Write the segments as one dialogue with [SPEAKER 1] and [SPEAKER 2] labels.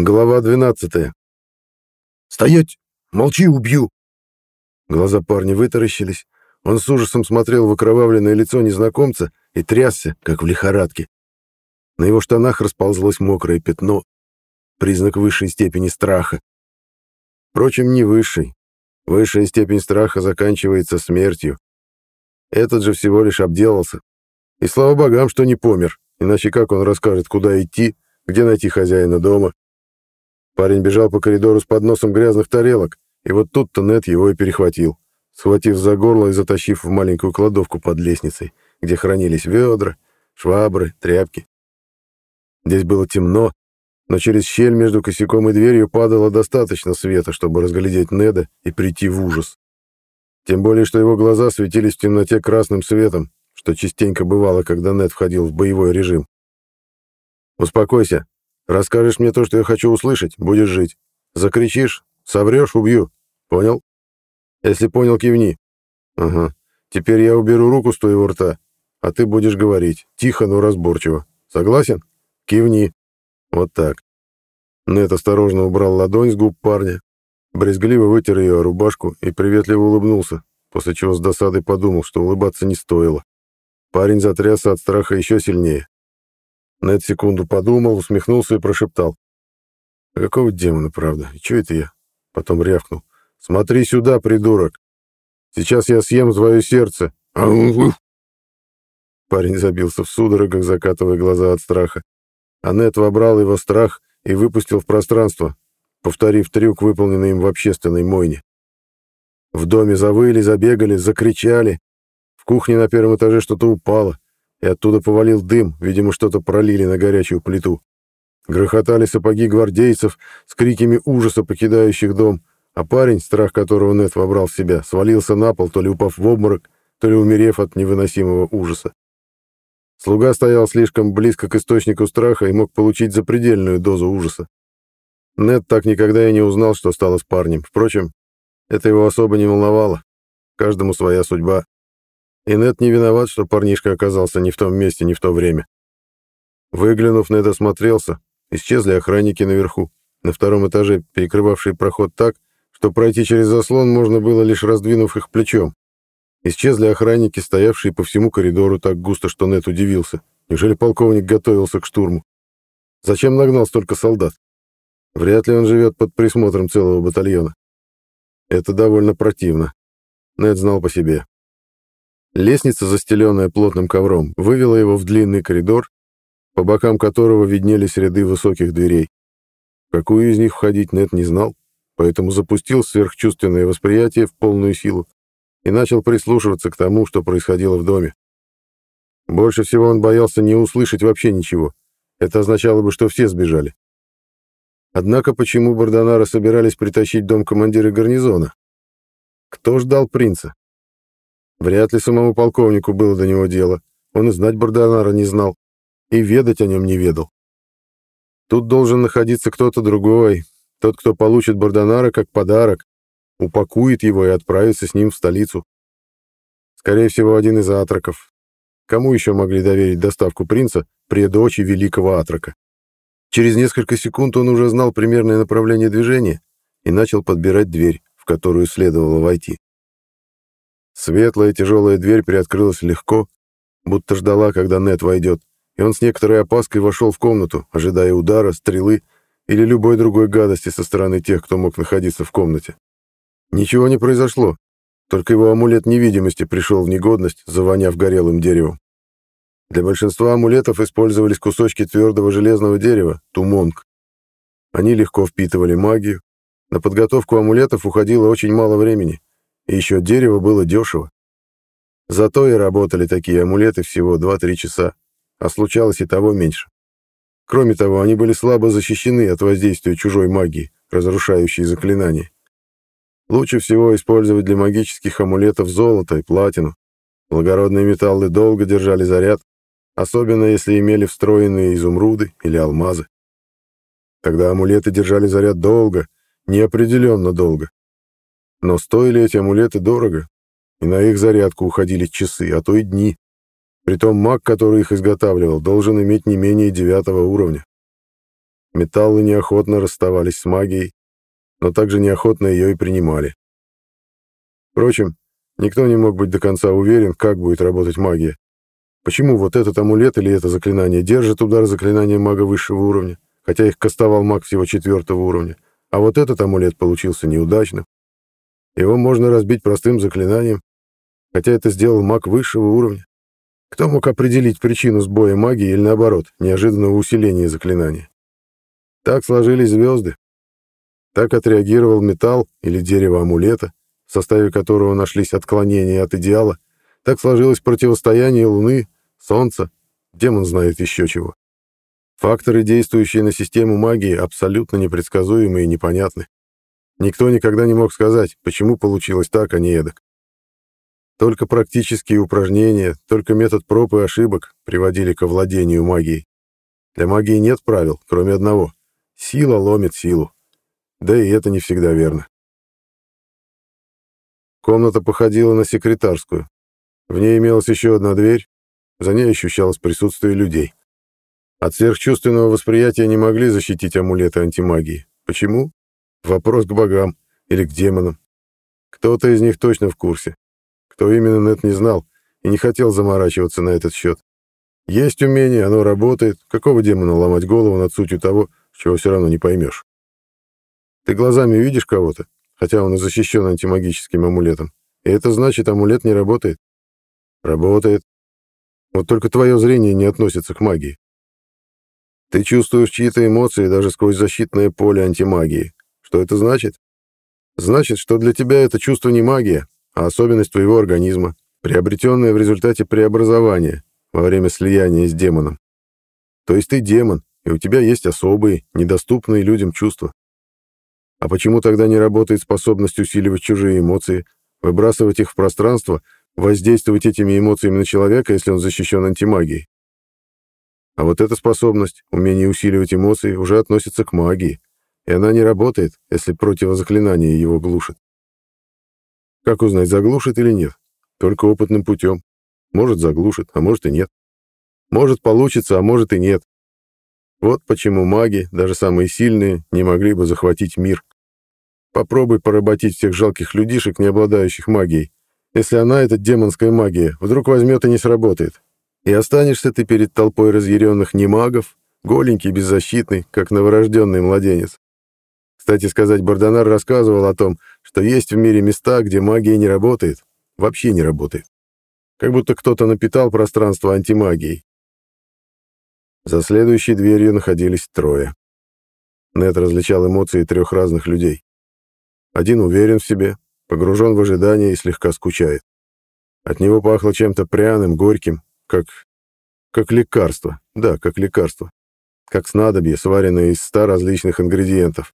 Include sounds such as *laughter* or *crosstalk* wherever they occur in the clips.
[SPEAKER 1] Глава 12.
[SPEAKER 2] «Стоять! Молчи, убью!»
[SPEAKER 1] Глаза парня вытаращились. Он с ужасом смотрел в окровавленное лицо незнакомца и трясся, как в лихорадке. На его штанах расползлось мокрое пятно, признак высшей степени страха. Впрочем, не высшей. Высшая степень страха заканчивается смертью. Этот же всего лишь обделался. И слава богам, что не помер, иначе как он расскажет, куда идти, где найти хозяина дома, Парень бежал по коридору с подносом грязных тарелок, и вот тут-то Нет его и перехватил, схватив за горло и затащив в маленькую кладовку под лестницей, где хранились ведра, швабры, тряпки. Здесь было темно, но через щель между косяком и дверью падало достаточно света, чтобы разглядеть Неда и прийти в ужас. Тем более, что его глаза светились в темноте красным светом, что частенько бывало, когда Нед входил в боевой режим. «Успокойся», Расскажешь мне то, что я хочу услышать, будешь жить. Закричишь, соврешь, убью. Понял? Если понял, кивни. Ага. Теперь я уберу руку с твоего рта, а ты будешь говорить. Тихо, но разборчиво. Согласен? Кивни. Вот так. Нет осторожно убрал ладонь с губ парня, брезгливо вытер ее рубашку и приветливо улыбнулся, после чего с досадой подумал, что улыбаться не стоило. Парень затрясся от страха еще сильнее. Нед секунду подумал, усмехнулся и прошептал. «А какого демона, правда? Чё это я?» Потом рявкнул. «Смотри сюда, придурок! Сейчас я съем твое сердце!» Парень забился в судорогах, закатывая глаза от страха. А Нед вобрал его страх и выпустил в пространство, повторив трюк, выполненный им в общественной мойне. В доме завыли, забегали, закричали. В кухне на первом этаже что-то упало и оттуда повалил дым, видимо, что-то пролили на горячую плиту. Грохотали сапоги гвардейцев с криками ужаса, покидающих дом, а парень, страх которого Нет вобрал в себя, свалился на пол, то ли упав в обморок, то ли умерев от невыносимого ужаса. Слуга стоял слишком близко к источнику страха и мог получить запредельную дозу ужаса. Нет так никогда и не узнал, что стало с парнем. Впрочем, это его особо не волновало. Каждому своя судьба. И Нед не виноват, что парнишка оказался не в том месте, не в то время. Выглянув, Нед осмотрелся. Исчезли охранники наверху, на втором этаже, перекрывавшие проход так, что пройти через заслон можно было, лишь раздвинув их плечом. Исчезли охранники, стоявшие по всему коридору так густо, что Нед удивился. Неужели полковник готовился к штурму? Зачем нагнал столько солдат? Вряд ли он живет под присмотром целого батальона. Это довольно противно. Нед знал по себе. Лестница, застеленная плотным ковром, вывела его в длинный коридор, по бокам которого виднелись ряды высоких дверей. Какую из них входить Нет не знал, поэтому запустил сверхчувственное восприятие в полную силу и начал прислушиваться к тому, что происходило в доме. Больше всего он боялся не услышать вообще ничего. Это означало бы, что все сбежали. Однако почему Бардонара собирались притащить дом командира гарнизона? Кто ждал принца? Вряд ли самому полковнику было до него дело. Он и знать Бардонара не знал, и ведать о нем не ведал. Тут должен находиться кто-то другой, тот, кто получит Бардонара как подарок, упакует его и отправится с ним в столицу. Скорее всего, один из атраков. Кому еще могли доверить доставку принца при дочи великого атрака? Через несколько секунд он уже знал примерное направление движения и начал подбирать дверь, в которую следовало войти. Светлая тяжелая дверь приоткрылась легко, будто ждала, когда Нет войдет, и он с некоторой опаской вошел в комнату, ожидая удара, стрелы или любой другой гадости со стороны тех, кто мог находиться в комнате. Ничего не произошло, только его амулет невидимости пришел в негодность, завоняв горелым деревом. Для большинства амулетов использовались кусочки твердого железного дерева, тумонг. Они легко впитывали магию. На подготовку амулетов уходило очень мало времени, и еще дерево было дешево. Зато и работали такие амулеты всего 2-3 часа, а случалось и того меньше. Кроме того, они были слабо защищены от воздействия чужой магии, разрушающей заклинания. Лучше всего использовать для магических амулетов золото и платину. Благородные металлы долго держали заряд, особенно если имели встроенные изумруды или алмазы. Тогда амулеты держали заряд долго, неопределенно долго. Но стоили эти амулеты дорого, и на их зарядку уходили часы, а то и дни. Притом маг, который их изготавливал, должен иметь не менее девятого уровня. Металлы неохотно расставались с магией, но также неохотно ее и принимали. Впрочем, никто не мог быть до конца уверен, как будет работать магия. Почему вот этот амулет или это заклинание держит удар заклинания мага высшего уровня, хотя их кастовал маг всего четвертого уровня, а вот этот амулет получился неудачным. Его можно разбить простым заклинанием, хотя это сделал маг высшего уровня. Кто мог определить причину сбоя магии или, наоборот, неожиданного усиления заклинания? Так сложились звезды. Так отреагировал металл или дерево амулета, в составе которого нашлись отклонения от идеала. Так сложилось противостояние Луны, Солнца, демон знает еще чего. Факторы, действующие на систему магии, абсолютно непредсказуемы и непонятны. Никто никогда не мог сказать, почему получилось так, а не эдак. Только практические упражнения, только метод проб и ошибок приводили к овладению магией. Для магии нет правил, кроме одного. Сила ломит силу. Да и это не всегда верно. Комната походила на секретарскую. В ней имелась еще одна дверь, за ней ощущалось присутствие людей. От сверхчувственного восприятия не могли защитить амулеты антимагии. Почему? Вопрос к богам или к демонам. Кто-то из них точно в курсе. Кто именно, Нет не знал и не хотел заморачиваться на этот счет. Есть умение, оно работает. Какого демона ломать голову над сутью того, чего все равно не поймешь? Ты глазами видишь кого-то, хотя он и защищен антимагическим амулетом. И это значит, амулет не работает. Работает. Вот только твое зрение не относится к магии. Ты чувствуешь чьи-то эмоции даже сквозь защитное поле антимагии. Что это значит? Значит, что для тебя это чувство не магия, а особенность твоего организма, приобретенная в результате преобразования во время слияния с демоном. То есть ты демон, и у тебя есть особые, недоступные людям чувства. А почему тогда не работает способность усиливать чужие эмоции, выбрасывать их в пространство, воздействовать этими эмоциями на человека, если он защищен антимагией? А вот эта способность, умение усиливать эмоции, уже относится к магии, и она не работает, если противозаклинание его глушит. Как узнать, заглушит или нет? Только опытным путем. Может, заглушит, а может и нет. Может, получится, а может и нет. Вот почему маги, даже самые сильные, не могли бы захватить мир. Попробуй поработить всех жалких людишек, не обладающих магией. Если она, эта демонская магия, вдруг возьмет и не сработает. И останешься ты перед толпой разъяренных немагов, голенький, беззащитный, как новорожденный младенец. Кстати сказать, Бардонар рассказывал о том, что есть в мире места, где магия не работает, вообще не работает. Как будто кто-то напитал пространство антимагией. За следующей дверью находились трое. Нет различал эмоции трех разных людей. Один уверен в себе, погружен в ожидание и слегка скучает. От него пахло чем-то пряным, горьким, как... как лекарство. Да, как лекарство. Как снадобье, сваренное из ста различных ингредиентов.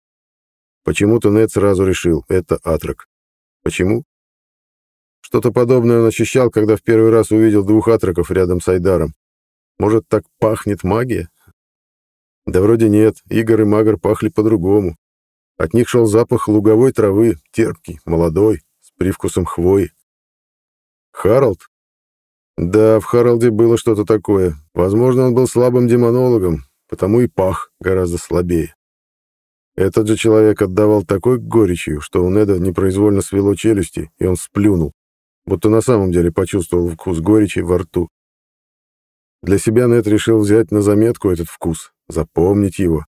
[SPEAKER 1] Почему-то Нед сразу решил, это атрак. Почему? Что-то подобное он ощущал, когда в первый раз увидел двух атраков рядом с Айдаром. Может, так пахнет магия? Да вроде нет, Игорь и Магар пахли по-другому. От них шел запах луговой травы, терпкий, молодой, с привкусом хвои. Харалд? Да, в Харалде было что-то такое. Возможно, он был слабым демонологом, потому и пах гораздо слабее. Этот же человек отдавал такой горечью, что у Неда непроизвольно свело челюсти, и он сплюнул, будто на самом деле почувствовал вкус горечи во рту. Для себя Нед решил взять на заметку этот вкус, запомнить его.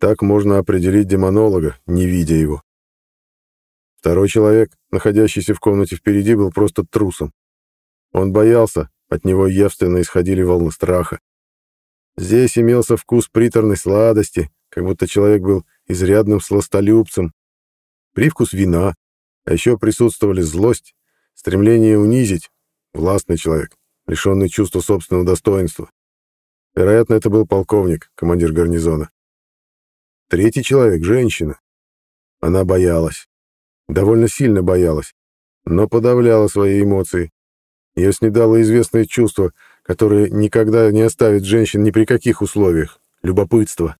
[SPEAKER 1] Так можно определить демонолога, не видя его. Второй человек, находящийся в комнате впереди, был просто трусом. Он боялся, от него явственно исходили волны страха. Здесь имелся вкус приторной сладости, как будто человек был изрядным сластолюбцем, привкус вина, а еще присутствовали злость, стремление унизить, властный человек, лишенный чувства собственного достоинства. Вероятно, это был полковник, командир гарнизона. Третий человек — женщина. Она боялась. Довольно сильно боялась, но подавляла свои эмоции. Ее снедало известное чувство, которое никогда не оставит женщин ни при каких условиях — любопытство.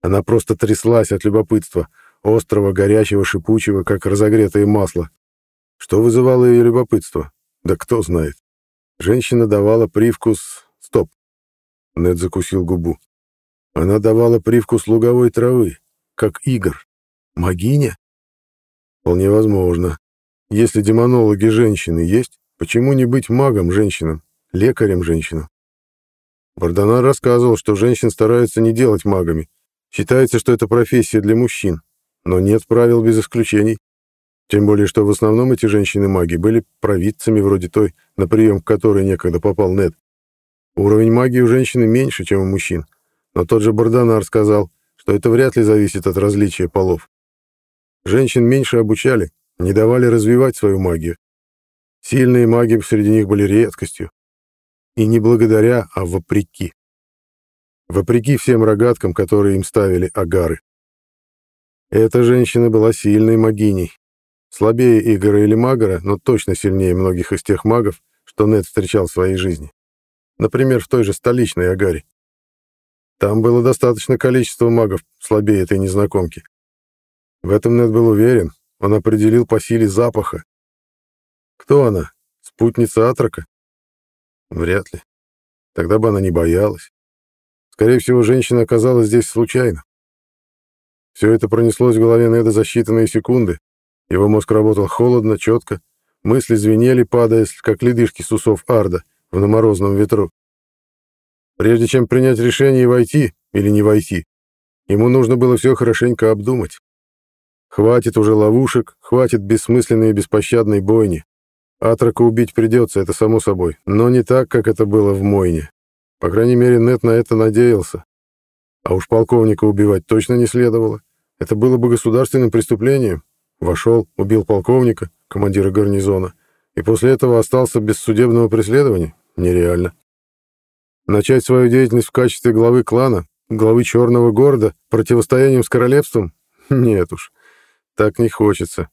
[SPEAKER 1] Она просто тряслась от любопытства, острого, горячего, шипучего, как разогретое масло. Что вызывало ее любопытство? Да кто знает. Женщина давала привкус... Стоп. Нед закусил губу. Она давала привкус луговой травы, как Игорь. Магиня? Вполне возможно. Если демонологи женщины есть, почему не быть магом женщинам, лекарем женщинам? Бардонар рассказывал, что женщин стараются не делать магами. Считается, что это профессия для мужчин. Но нет правил без исключений. Тем более, что в основном эти женщины-маги были провидцами вроде той, на прием к которой некогда попал Нед. Уровень магии у женщины меньше, чем у мужчин. Но тот же Бардонар сказал, что это вряд ли зависит от различия полов. Женщин меньше обучали, не давали развивать свою магию. Сильные маги среди них были редкостью. И не благодаря, а вопреки. Вопреки всем рогаткам, которые им ставили агары. Эта женщина была сильной магиней. Слабее Игора или Магора, но точно сильнее многих из тех магов, что Нед встречал в своей жизни. Например, в той же столичной Агаре. Там было достаточно количества магов слабее этой незнакомки. В этом Нед был уверен, он определил по силе запаха. Кто она? Спутница Атрака? Вряд ли. Тогда бы она не боялась. Скорее всего, женщина оказалась здесь случайно. Все это пронеслось в голове Неда за считанные секунды. Его мозг работал холодно, четко. Мысли звенели, падая, как ледышки с усов Арда в наморозном ветру. Прежде чем принять решение войти или не войти, ему нужно было все хорошенько обдумать. Хватит уже ловушек, хватит бессмысленной и беспощадной бойни. Атрака убить придется, это само собой, но не так, как это было в Мойне. По крайней мере, Нет на это надеялся. А уж полковника убивать точно не следовало. Это было бы государственным преступлением. Вошел, убил полковника, командира гарнизона, и после этого остался без судебного преследования. Нереально. Начать свою деятельность в качестве главы клана, главы Черного города, противостоянием с королевством? Нет уж. Так не хочется.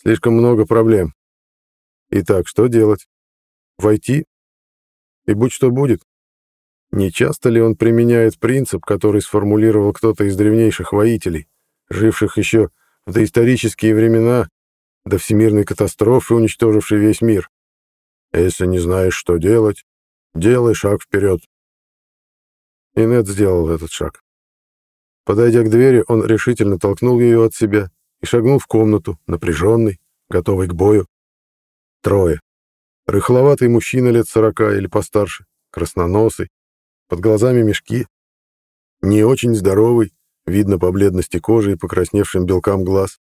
[SPEAKER 1] Слишком много проблем. Итак, что делать? Войти? И будь что будет. Не часто ли он применяет принцип, который сформулировал кто-то из древнейших воителей, живших еще в доисторические времена, до всемирной катастрофы, уничтожившей весь мир? Если не знаешь, что делать, делай шаг вперед. И сделал этот шаг. Подойдя к двери, он решительно толкнул ее от себя и шагнул в комнату, напряженный, готовый к бою. Трое. Рыхловатый мужчина лет сорока или постарше, красноносый, под глазами мешки. Не очень здоровый, видно по бледности кожи и покрасневшим белкам глаз.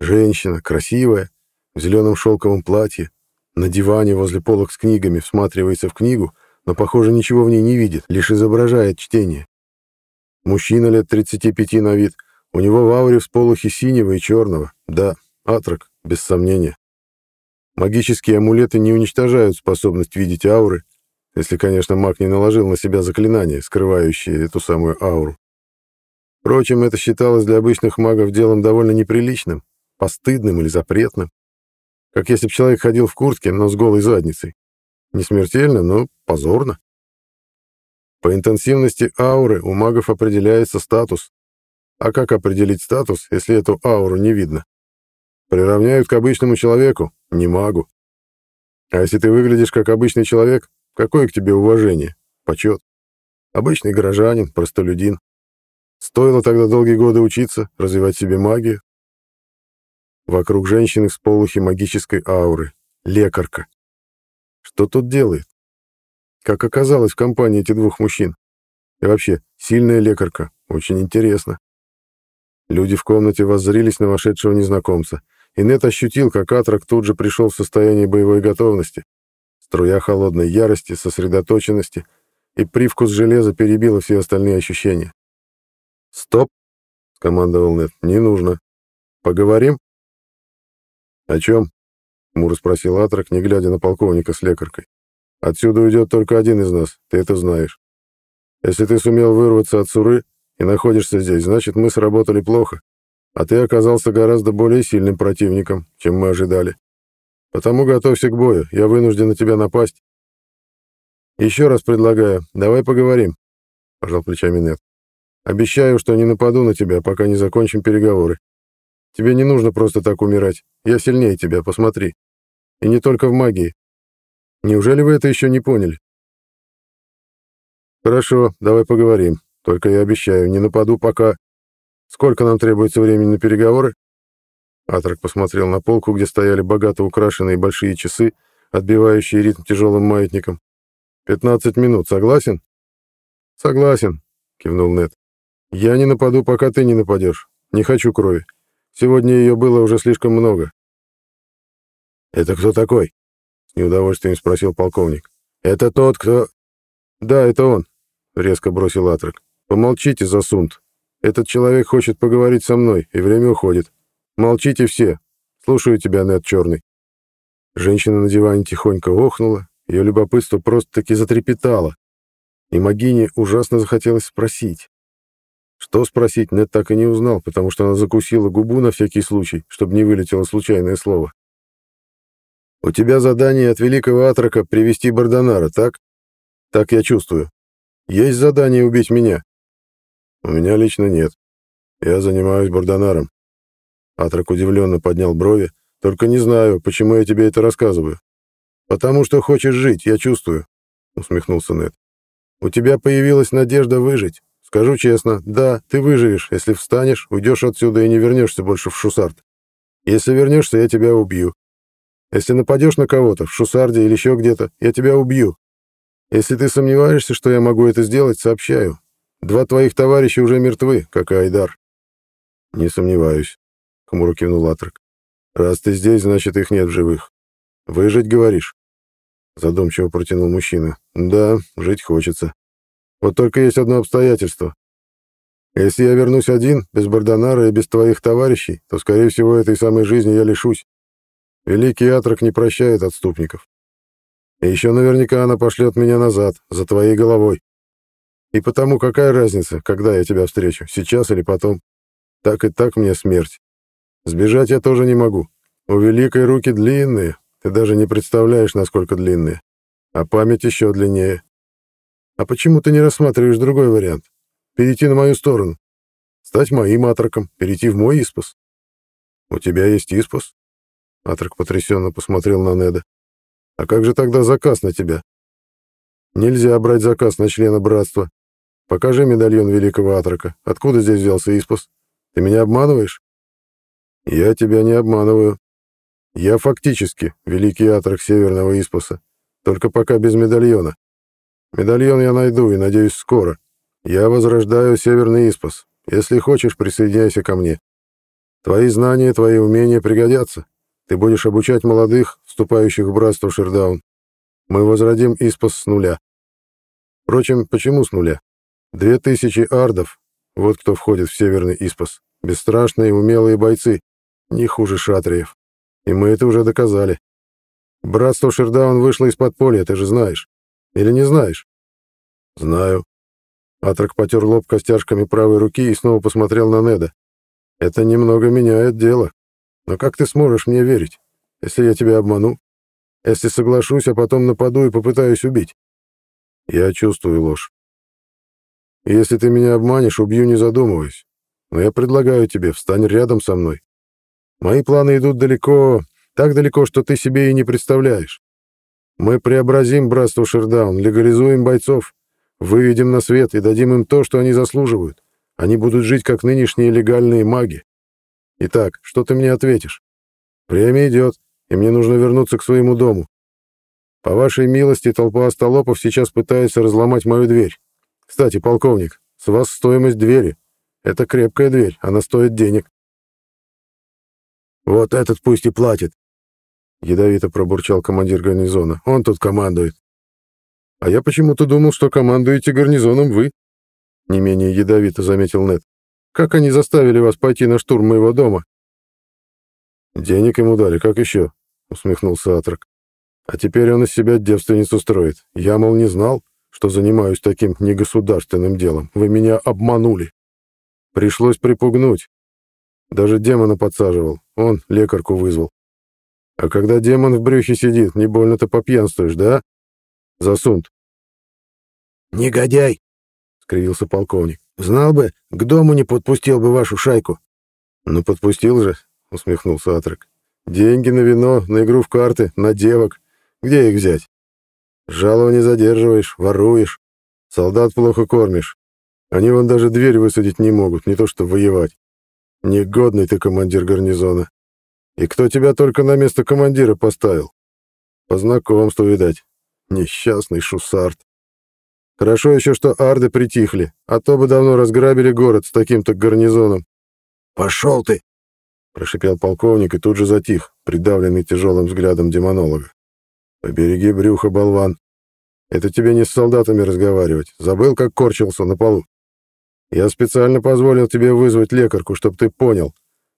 [SPEAKER 1] Женщина, красивая, в зеленом шелковом платье, на диване возле полок с книгами всматривается в книгу, но, похоже, ничего в ней не видит, лишь изображает чтение. Мужчина лет 35 на вид — у него в ауре всполохи синего и черного. Да, атрак, без сомнения. Магические амулеты не уничтожают способность видеть ауры, если, конечно, маг не наложил на себя заклинание, скрывающее эту самую ауру. Впрочем, это считалось для обычных магов делом довольно неприличным, постыдным или запретным. Как если бы человек ходил в куртке, но с голой задницей. Не смертельно, но позорно. По интенсивности ауры у магов определяется статус, а как определить статус, если эту ауру не видно? Приравняют к обычному человеку, не магу. А если ты выглядишь как обычный человек, какое к тебе уважение, почет? Обычный горожанин, простолюдин. Стоило тогда долгие годы учиться, развивать себе магию. Вокруг женщины всполохи магической ауры. Лекарка. Что тут делает? Как оказалось в компании этих двух мужчин? И вообще, сильная лекарка. Очень интересно. Люди в комнате воззрились на вошедшего незнакомца, и Нет ощутил, как Атрак тут же пришел в состояние боевой готовности. Струя холодной ярости, сосредоточенности и привкус железа перебила все остальные ощущения. «Стоп!» — скомандовал Нет. «Не нужно. Поговорим?» «О чем?» — Мур спросил Атрак, не глядя на полковника с лекаркой. «Отсюда уйдет только один из нас, ты это знаешь. Если ты сумел вырваться от Суры, и находишься здесь, значит, мы сработали плохо, а ты оказался гораздо более сильным противником, чем мы ожидали. Потому готовься к бою, я вынужден на тебя напасть. Еще раз предлагаю, давай поговорим, — пожал плечами Нет. Обещаю, что не нападу на тебя, пока не закончим переговоры. Тебе не нужно просто так умирать. Я сильнее тебя, посмотри. И не только в магии. Неужели вы это еще не поняли? Хорошо, давай поговорим. Только я обещаю, не нападу пока... Сколько нам требуется времени на переговоры?» Атрак посмотрел на полку, где стояли богато украшенные большие часы, отбивающие ритм тяжелым маятником. «Пятнадцать минут, согласен?» «Согласен», — кивнул Нед. «Я не нападу, пока ты не нападешь. Не хочу крови. Сегодня ее было уже слишком много».
[SPEAKER 2] «Это кто такой?» — с неудовольствием спросил полковник. «Это тот, кто...»
[SPEAKER 1] «Да, это он», — резко бросил Атрак. «Помолчите, засунт. Этот человек хочет поговорить со мной, и время уходит. Молчите все. Слушаю тебя, Нед Черный». Женщина на диване тихонько охнула, ее любопытство просто-таки затрепетало. И Магине ужасно захотелось спросить. Что спросить, Нед так и не узнал, потому что она закусила губу на всякий случай, чтобы не вылетело случайное слово. «У тебя задание от великого Атрака привести Бардонара, так? Так я чувствую. Есть задание убить меня?» «У меня лично нет. Я занимаюсь Бардонаром». Атрак удивленно поднял брови. «Только не знаю, почему я тебе это рассказываю». «Потому что хочешь жить, я чувствую», — усмехнулся Нед. «У тебя появилась надежда выжить. Скажу честно, да, ты выживешь, если встанешь, уйдешь отсюда и не вернешься больше в Шусард. Если вернешься, я тебя убью. Если нападешь на кого-то, в Шусарде или еще где-то, я тебя убью. Если ты сомневаешься, что я могу это сделать, сообщаю. Два твоих товарища уже мертвы, как и Айдар». «Не сомневаюсь», — хмуро кивнул Атрак. «Раз ты здесь, значит, их нет в живых. Выжить, говоришь?» Задумчиво протянул мужчина. «Да, жить хочется. Вот только есть одно обстоятельство. Если я вернусь один, без Бардонара и без твоих товарищей, то, скорее всего, этой самой жизни я лишусь. Великий Атрак не прощает отступников. И еще наверняка она пошлет меня назад, за твоей головой. И потому какая разница, когда я тебя встречу, сейчас или потом? Так и так мне смерть. Сбежать я тоже не могу. У Великой руки длинные, ты даже не представляешь, насколько длинные. А память еще длиннее. А почему ты не рассматриваешь другой вариант? Перейти на мою сторону. Стать моим атраком, перейти в мой испос. У тебя есть испос? Атрак потрясенно посмотрел на Неда. А как же тогда заказ на тебя? Нельзя брать заказ на члена братства. Покажи медальон великого атрака. Откуда здесь взялся испос? Ты меня обманываешь? Я тебя не обманываю. Я фактически великий атрак Северного Испоса, только пока без медальона. Медальон я найду и, надеюсь, скоро. Я возрождаю Северный Испос. Если хочешь, присоединяйся ко мне. Твои знания, твои умения пригодятся. Ты будешь обучать молодых, вступающих в братство Шердаун. Мы возродим Испос с нуля. Впрочем, почему с нуля? Две тысячи ардов. Вот кто входит в Северный Испос. Бесстрашные, умелые бойцы. Не хуже шатриев. И мы это уже доказали. Братство Шердаун вышло из подполья, ты же знаешь. Или не знаешь? Знаю. Атрак потер лоб костяшками правой руки и снова посмотрел на Неда. Это немного меняет дело. Но как ты сможешь мне верить, если я тебя обману? Если соглашусь, а потом нападу и попытаюсь убить? Я чувствую ложь. Если ты меня обманешь, убью, не задумываясь. Но я предлагаю тебе, встань рядом со мной. Мои планы идут далеко, так далеко, что ты себе и не представляешь. Мы преобразим братство Шердаун, легализуем бойцов, выведем на свет и дадим им то, что они заслуживают. Они будут жить, как нынешние легальные маги. Итак, что ты мне ответишь? Время идет, и мне нужно вернуться к своему дому. По вашей милости, толпа остолопов сейчас пытается разломать мою дверь. Кстати, полковник, с вас стоимость двери. Это крепкая дверь, она стоит денег.
[SPEAKER 2] «Вот этот пусть и платит», — ядовито пробурчал командир гарнизона. «Он тут командует».
[SPEAKER 1] «А я почему-то думал, что командуете гарнизоном вы», — не менее ядовито заметил Нед. «Как они заставили вас пойти на штурм моего дома?» «Денег ему дали, как еще?» — усмехнулся Атрак. «А теперь он из себя девственницу строит. Я, мол, не знал, что занимаюсь таким негосударственным делом. Вы меня обманули. Пришлось припугнуть. Даже демона подсаживал. Он лекарку вызвал. А когда демон в брюхе сидит, не больно-то попьянствуешь, да? Засунт.
[SPEAKER 2] «Негодяй!» — скривился полковник. «Знал бы, к дому не подпустил бы вашу шайку».
[SPEAKER 1] «Ну, подпустил же», — усмехнулся Атрак. «Деньги на вино, на игру в карты, на девок. Где их взять? Жалование задерживаешь, воруешь, солдат плохо кормишь. Они вон даже дверь высадить не могут, не то что воевать. Негодный ты командир гарнизона. И кто тебя только на место командира поставил? По знакомству, видать. Несчастный шусарт. Хорошо еще, что арды притихли, а то бы давно разграбили город с таким-то гарнизоном.
[SPEAKER 2] «Пошел ты!»
[SPEAKER 1] — прошипел полковник и тут же затих, придавленный тяжелым взглядом демонолога. «Побереги брюхо, болван. Это тебе не с солдатами разговаривать. Забыл, как корчился на полу. Я специально позволил тебе вызвать лекарку, чтобы ты понял.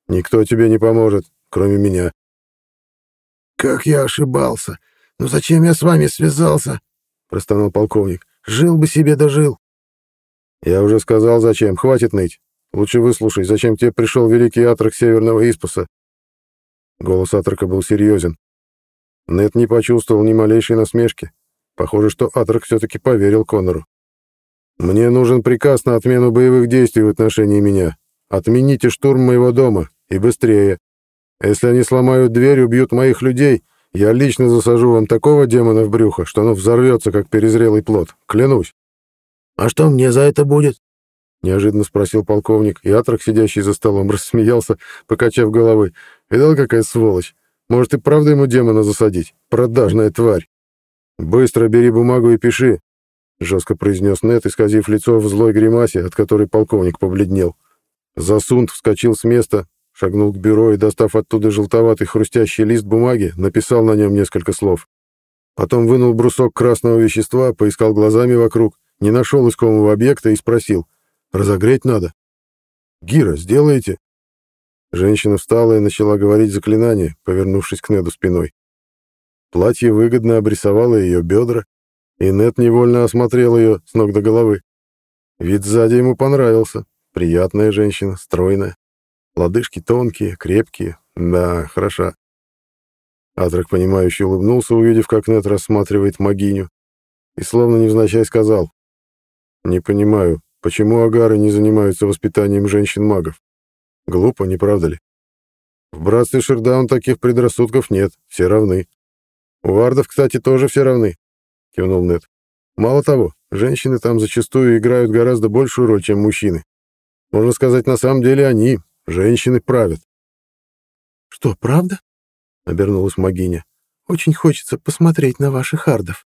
[SPEAKER 1] Никто тебе не поможет, кроме меня».
[SPEAKER 2] «Как я ошибался! Ну зачем я с вами связался?» — простонал полковник. «Жил бы себе дожил».
[SPEAKER 1] «Я уже сказал, зачем. Хватит ныть. Лучше выслушай, зачем тебе пришел великий атрак Северного Испаса?» Голос атрака был серьезен. Нет не почувствовал ни малейшей насмешки. Похоже, что Атрак все-таки поверил Конору. «Мне нужен приказ на отмену боевых действий в отношении меня. Отмените штурм моего дома. И быстрее. Если они сломают дверь убьют моих людей, я лично засажу вам такого демона в брюхо, что оно взорвется, как перезрелый плод. Клянусь».
[SPEAKER 2] «А что мне за это будет?»
[SPEAKER 1] — неожиданно спросил полковник, и Атрак, сидящий за столом, *laughs* рассмеялся, покачав головой. «Видал, какая сволочь? Может, и правда ему демона засадить? Продажная тварь!» «Быстро бери бумагу и пиши», — жестко произнес Нет, исказив лицо в злой гримасе, от которой полковник побледнел. Засунт вскочил с места, шагнул к бюро и, достав оттуда желтоватый хрустящий лист бумаги, написал на нем несколько слов. Потом вынул брусок красного вещества, поискал глазами вокруг, не нашел искомого объекта и спросил. «Разогреть надо?» «Гира, сделаете?» Женщина встала и начала говорить заклинание, повернувшись к Неду спиной. Платье выгодно обрисовало ее бедра, и Нет невольно осмотрел ее с ног до головы. Вид сзади ему понравился. Приятная женщина, стройная. Лодыжки тонкие, крепкие. Да, хороша. Атрак, понимающе улыбнулся, увидев, как Нет рассматривает могиню, и словно невзначай сказал. «Не понимаю, почему агары не занимаются воспитанием женщин-магов? Глупо, не правда ли? В братстве Шердаун таких предрассудков нет, все равны. «У вардов, кстати, тоже все равны», — кивнул Нед. «Мало того, женщины там зачастую играют гораздо большую роль, чем мужчины. Можно сказать, на самом деле они, женщины, правят».
[SPEAKER 2] «Что, правда?» — обернулась Магиня. «Очень хочется посмотреть на ваших ардов.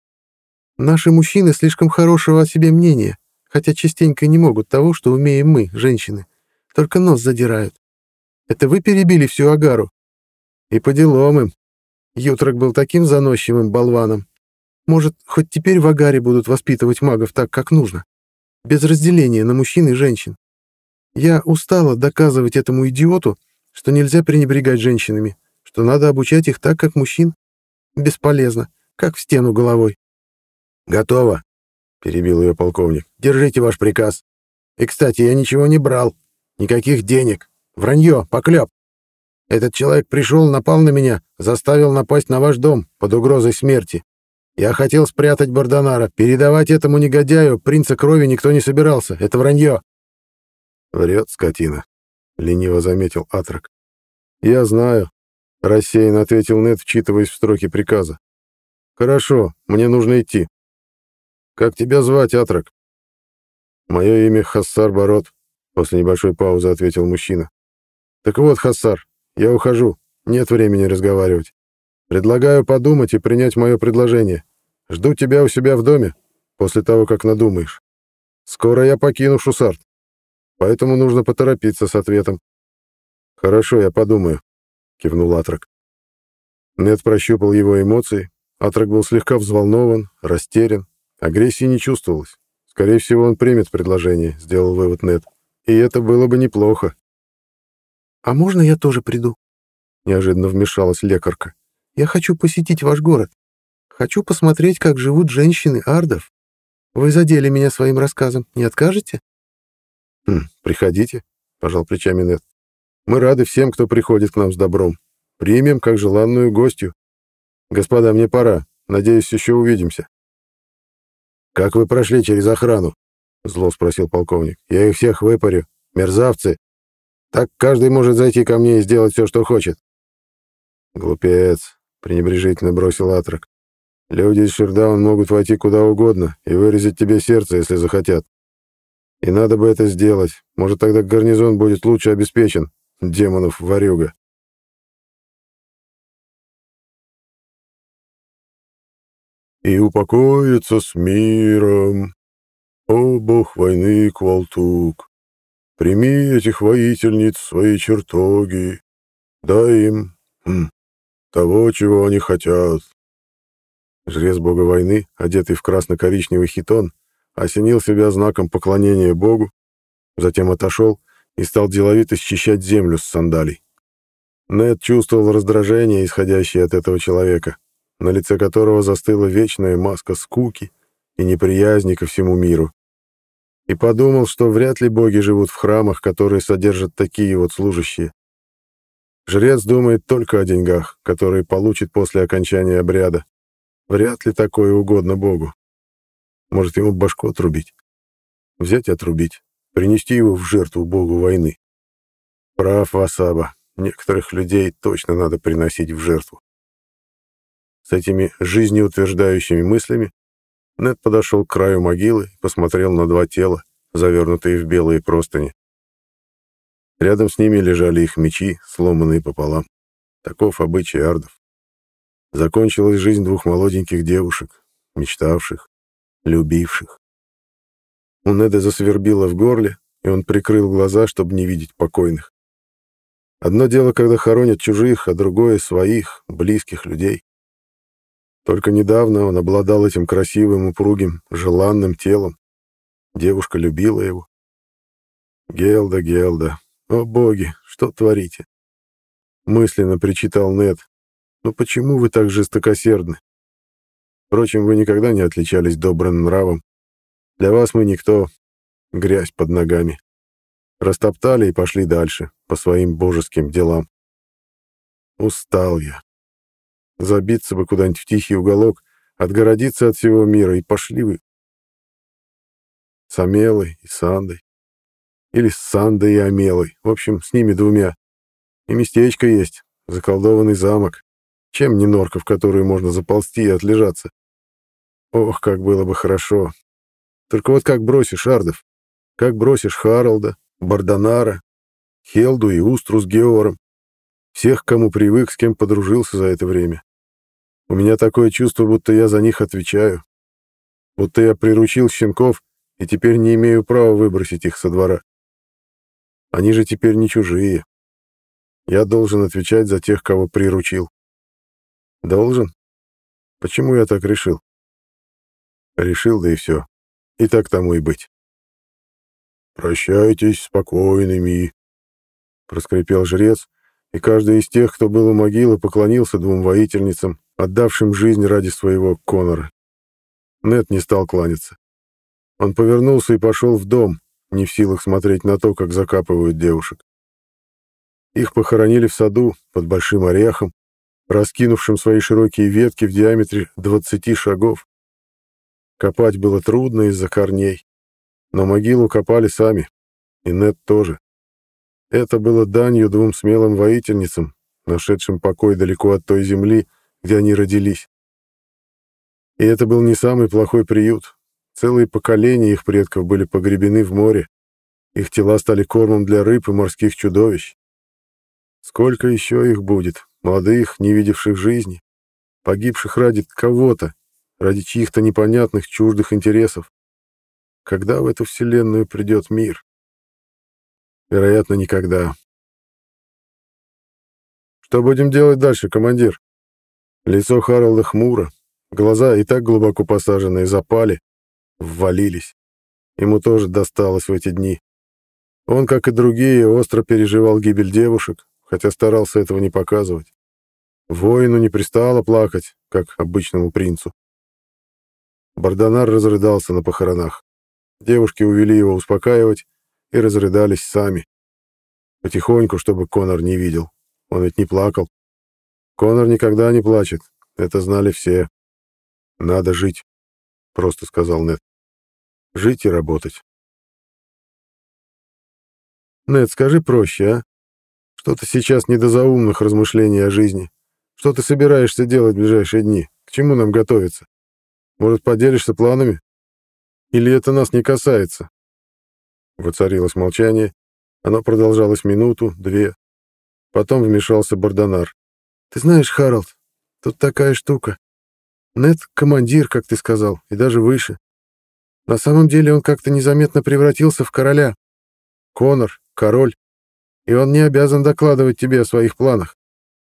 [SPEAKER 2] Наши мужчины слишком хорошего о себе мнения, хотя частенько не могут того, что умеем мы, женщины. Только нос задирают. Это вы перебили всю Агару. И по делам им. Ютрак был таким заносчивым болваном. Может, хоть теперь в Агаре будут воспитывать магов так, как нужно, без разделения на мужчин и женщин. Я устала доказывать этому идиоту, что нельзя пренебрегать женщинами, что надо обучать их так, как мужчин. Бесполезно, как в стену головой.
[SPEAKER 1] «Готово», — перебил ее полковник. «Держите ваш приказ. И, кстати, я ничего не брал. Никаких денег. Вранье, поклеп. Этот человек пришел, напал на меня, заставил напасть на ваш дом под угрозой смерти. Я хотел спрятать Бардонара. Передавать этому негодяю принца крови никто не собирался. Это вранье. Врет, скотина, — лениво заметил Атрак. Я знаю, — рассеянно ответил Нед, вчитываясь в строки приказа. Хорошо, мне нужно идти. Как тебя звать, Атрак? Мое имя Хассар Барот, — после небольшой паузы ответил мужчина. Так вот, Хассар, я ухожу. Нет времени разговаривать. Предлагаю подумать и принять мое предложение. Жду тебя у себя в доме, после того, как надумаешь. Скоро я покину Шусарт, поэтому нужно поторопиться с ответом. Хорошо, я подумаю, кивнул Атрак. Нет прощупал его эмоции. Атрак был слегка взволнован, растерян. Агрессии не чувствовалось. Скорее всего, он примет предложение, сделал вывод Нет. И это было бы неплохо.
[SPEAKER 2] «А можно я тоже приду?» Неожиданно вмешалась лекарка. «Я хочу посетить ваш город. Хочу посмотреть, как живут женщины ардов. Вы задели меня своим рассказом. Не откажете?»
[SPEAKER 1] «Хм, приходите», — пожал плечами Нет. «Мы рады всем, кто приходит к нам с добром. Примем как желанную гостью. Господа, мне пора. Надеюсь, еще увидимся». «Как вы прошли через охрану?» — зло спросил полковник. «Я их всех выпарю. Мерзавцы!» Так каждый может зайти ко мне и сделать все, что хочет. Глупец, пренебрежительно бросил Атрак. Люди из Шердаун могут войти куда угодно и вырезать тебе сердце, если захотят. И надо бы это сделать. Может, тогда гарнизон будет лучше обеспечен. Демонов ворюга. И упокоится с миром, о бог войны Квалтук. Прими этих воительниц в свои чертоги, дай им хм, того, чего они хотят. Жрец бога войны, одетый в красно-коричневый хитон, осенил себя знаком поклонения богу, затем отошел и стал деловито счищать землю с сандалий. Нед чувствовал раздражение, исходящее от этого человека, на лице которого застыла вечная маска скуки и неприязни ко всему миру. И подумал, что вряд ли боги живут в храмах, которые содержат такие вот служащие. Жрец думает только о деньгах, которые получит после окончания обряда. Вряд ли такое угодно богу. Может, ему башку отрубить? Взять и отрубить, принести его в жертву богу войны. Прав Васаба, некоторых людей точно надо приносить в жертву. С этими жизнеутверждающими мыслями Нед подошел к краю могилы и посмотрел на два тела, завернутые в белые простыни. Рядом с ними лежали их мечи, сломанные пополам. Таков обычай ардов. Закончилась жизнь двух молоденьких девушек, мечтавших, любивших. У Неда засвербило в горле, и он прикрыл глаза, чтобы не видеть покойных. Одно дело, когда хоронят чужих, а другое — своих, близких людей. Только недавно он обладал этим красивым, упругим, желанным телом. Девушка любила его. Гелда, Гелда, о боги, что творите? Мысленно причитал Нед. Ну почему вы так жестокосердны? Впрочем, вы никогда не отличались добрым нравом. Для вас мы никто. Грязь под ногами. Растоптали и пошли дальше, по своим божеским делам. Устал я. Забиться бы куда-нибудь в тихий уголок, отгородиться от всего мира, и пошли вы. С Амелой и Сандой. Или с Сандой и Амелой. В общем, с ними двумя. И местечко есть, заколдованный замок. Чем не норка, в которую можно заползти и отлежаться? Ох, как было бы хорошо. Только вот как бросишь Ардов? Как бросишь Харалда, Бардонара, Хелду и Устру с Геором? Всех, кому привык, с кем подружился за это время. У меня такое чувство, будто я за них отвечаю. Будто я приручил щенков и теперь не имею права выбросить их со двора. Они же теперь не чужие. Я должен отвечать за тех, кого приручил. Должен? Почему я так решил? Решил, да и все. И так тому и быть. «Прощайтесь спокойными», — проскрипел жрец, и каждый из тех, кто был у могилы, поклонился двум воительницам, отдавшим жизнь ради своего Конора. Нет не стал кланяться. Он повернулся и пошел в дом, не в силах смотреть на то, как закапывают девушек. Их похоронили в саду под большим орехом, раскинувшим свои широкие ветки в диаметре 20 шагов. Копать было трудно из-за корней, но могилу копали сами, и Нет тоже. Это было данью двум смелым воительницам, нашедшим покой далеко от той земли, где они родились. И это был не самый плохой приют. Целые поколения их предков были погребены в море. Их тела стали кормом для рыб и морских чудовищ. Сколько еще их будет, молодых, не видевших жизни, погибших ради кого-то, ради чьих-то непонятных чуждых интересов? Когда в эту вселенную придет мир? Вероятно, никогда. Что будем делать дальше, командир? Лицо Харалда хмуро, глаза и так глубоко посаженные запали, ввалились. Ему тоже досталось в эти дни. Он, как и другие, остро переживал гибель девушек, хотя старался этого не показывать. Воину не пристало плакать, как обычному принцу. Бардонар разрыдался на похоронах. Девушки увели его успокаивать, и разрыдались сами. Потихоньку, чтобы Конор не видел. Он ведь не плакал. Конор никогда не плачет. Это знали все. Надо жить, просто сказал Нед. Жить и работать. Нед, скажи проще, а? Что ты сейчас не до заумных размышлений о жизни? Что ты собираешься делать в ближайшие дни? К чему нам готовиться? Может, поделишься планами? Или это нас не касается? Воцарилось молчание. Оно продолжалось минуту, две. Потом вмешался Бардонар.
[SPEAKER 2] «Ты знаешь, Харалд, тут такая штука. Нет командир, как ты сказал, и даже выше. На самом деле он как-то незаметно превратился в короля. Конор — король. И он не обязан докладывать тебе о своих планах,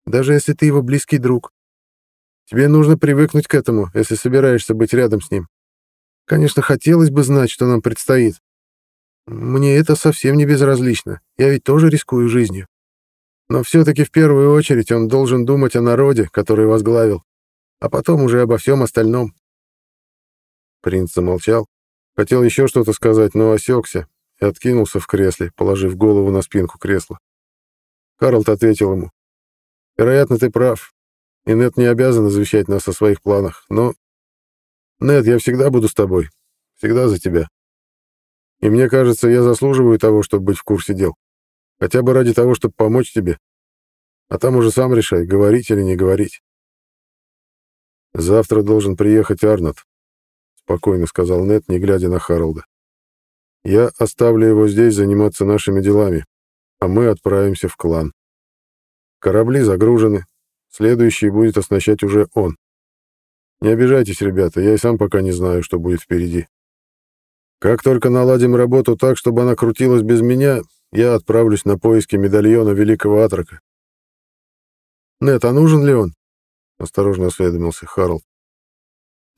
[SPEAKER 2] даже если ты его близкий друг. Тебе нужно привыкнуть к этому, если собираешься быть рядом с ним. Конечно, хотелось бы знать, что нам предстоит. Мне это совсем не безразлично, я ведь тоже рискую жизнью. Но все-таки в первую очередь он должен думать о народе, который возглавил, а потом уже обо всем остальном.
[SPEAKER 1] Принц замолчал, хотел еще что-то сказать, но осекся и откинулся в кресле, положив голову на спинку кресла. Карлт ответил ему. «Вероятно, ты прав. И Нет не обязан извещать нас о своих планах, но нет, я всегда буду с тобой. Всегда за тебя. И мне кажется, я заслуживаю того, чтобы быть в курсе дел. Хотя бы ради того, чтобы помочь тебе. А там уже сам решай, говорить или не говорить. Завтра должен приехать Арнольд, спокойно сказал Нет, не глядя на Харалда. Я оставлю его здесь заниматься нашими делами, а мы отправимся в клан. Корабли загружены, следующий будет оснащать уже он. Не обижайтесь, ребята, я и сам пока не знаю, что будет впереди. Как только наладим работу так, чтобы она крутилась без меня, я отправлюсь на поиски медальона Великого Атрака.
[SPEAKER 2] «Нет, а нужен ли он?» — осторожно осведомился Харл.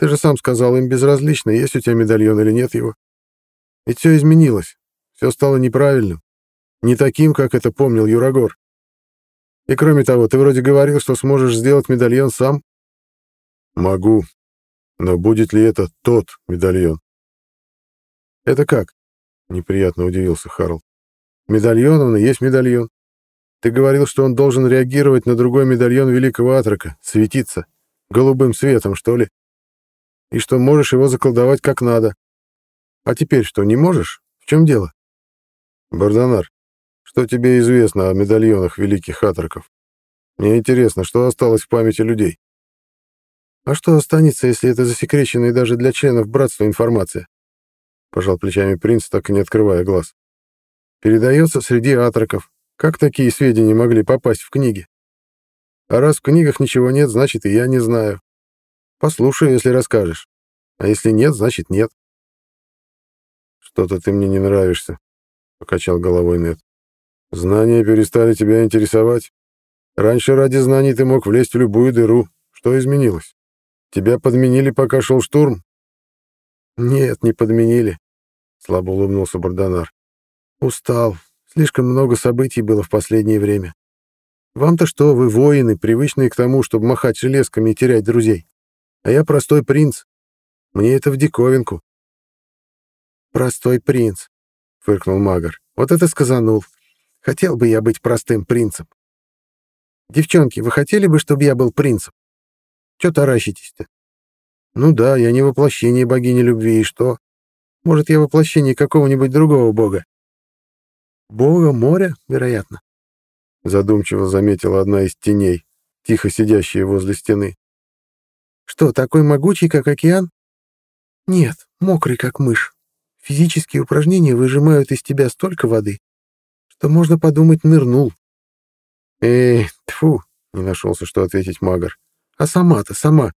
[SPEAKER 2] «Ты же сам сказал, им безразлично, есть у тебя медальон или нет его. Ведь все изменилось, все стало неправильным, не таким, как это помнил Юрагор. И кроме того, ты вроде говорил, что сможешь сделать медальон сам.
[SPEAKER 1] Могу. Но будет ли это тот медальон?
[SPEAKER 2] Это как? Неприятно удивился Харл. Медальон он и есть медальон. Ты говорил, что он должен реагировать на другой медальон Великого Атрака, светиться. Голубым светом, что ли? И что можешь его заколдовать как надо. А теперь что, не можешь? В чем дело?
[SPEAKER 1] Бардонар, что тебе известно о медальонах Великих Атраков? Мне интересно, что осталось в памяти людей?
[SPEAKER 2] А что останется, если это засекреченная даже для членов братства информация? Пожал плечами принц, так и не открывая глаз. Передается среди атраков. Как такие сведения могли попасть в книги? А раз в книгах ничего нет, значит, и я не знаю. Послушаю, если расскажешь. А если нет, значит, нет.
[SPEAKER 1] Что-то ты мне не нравишься, покачал головой Нет. Знания перестали тебя интересовать. Раньше ради знаний ты мог влезть в любую дыру. Что изменилось? Тебя подменили, пока шел штурм?
[SPEAKER 2] Нет, не подменили, слабо улыбнулся Бардонар. Устал. Слишком много событий было в последнее время. Вам-то что, вы воины, привычные к тому, чтобы махать железками и терять друзей. А я простой принц. Мне это в диковинку. Простой принц, фыркнул Магар. Вот это сказанул. Хотел бы я быть простым принцем. Девчонки, вы хотели бы, чтобы я был принцем? Чё таращитесь-то? Ну да, я не воплощение богини любви, и что? Может, я воплощение какого-нибудь другого бога? Бога моря, вероятно. Задумчиво заметила одна из теней, тихо сидящая возле стены. Что, такой могучий, как океан? Нет, мокрый, как мышь. Физические упражнения выжимают из тебя столько воды, что можно подумать, нырнул. Эй, тфу, не нашелся, что ответить Магар. А сама-то, сама.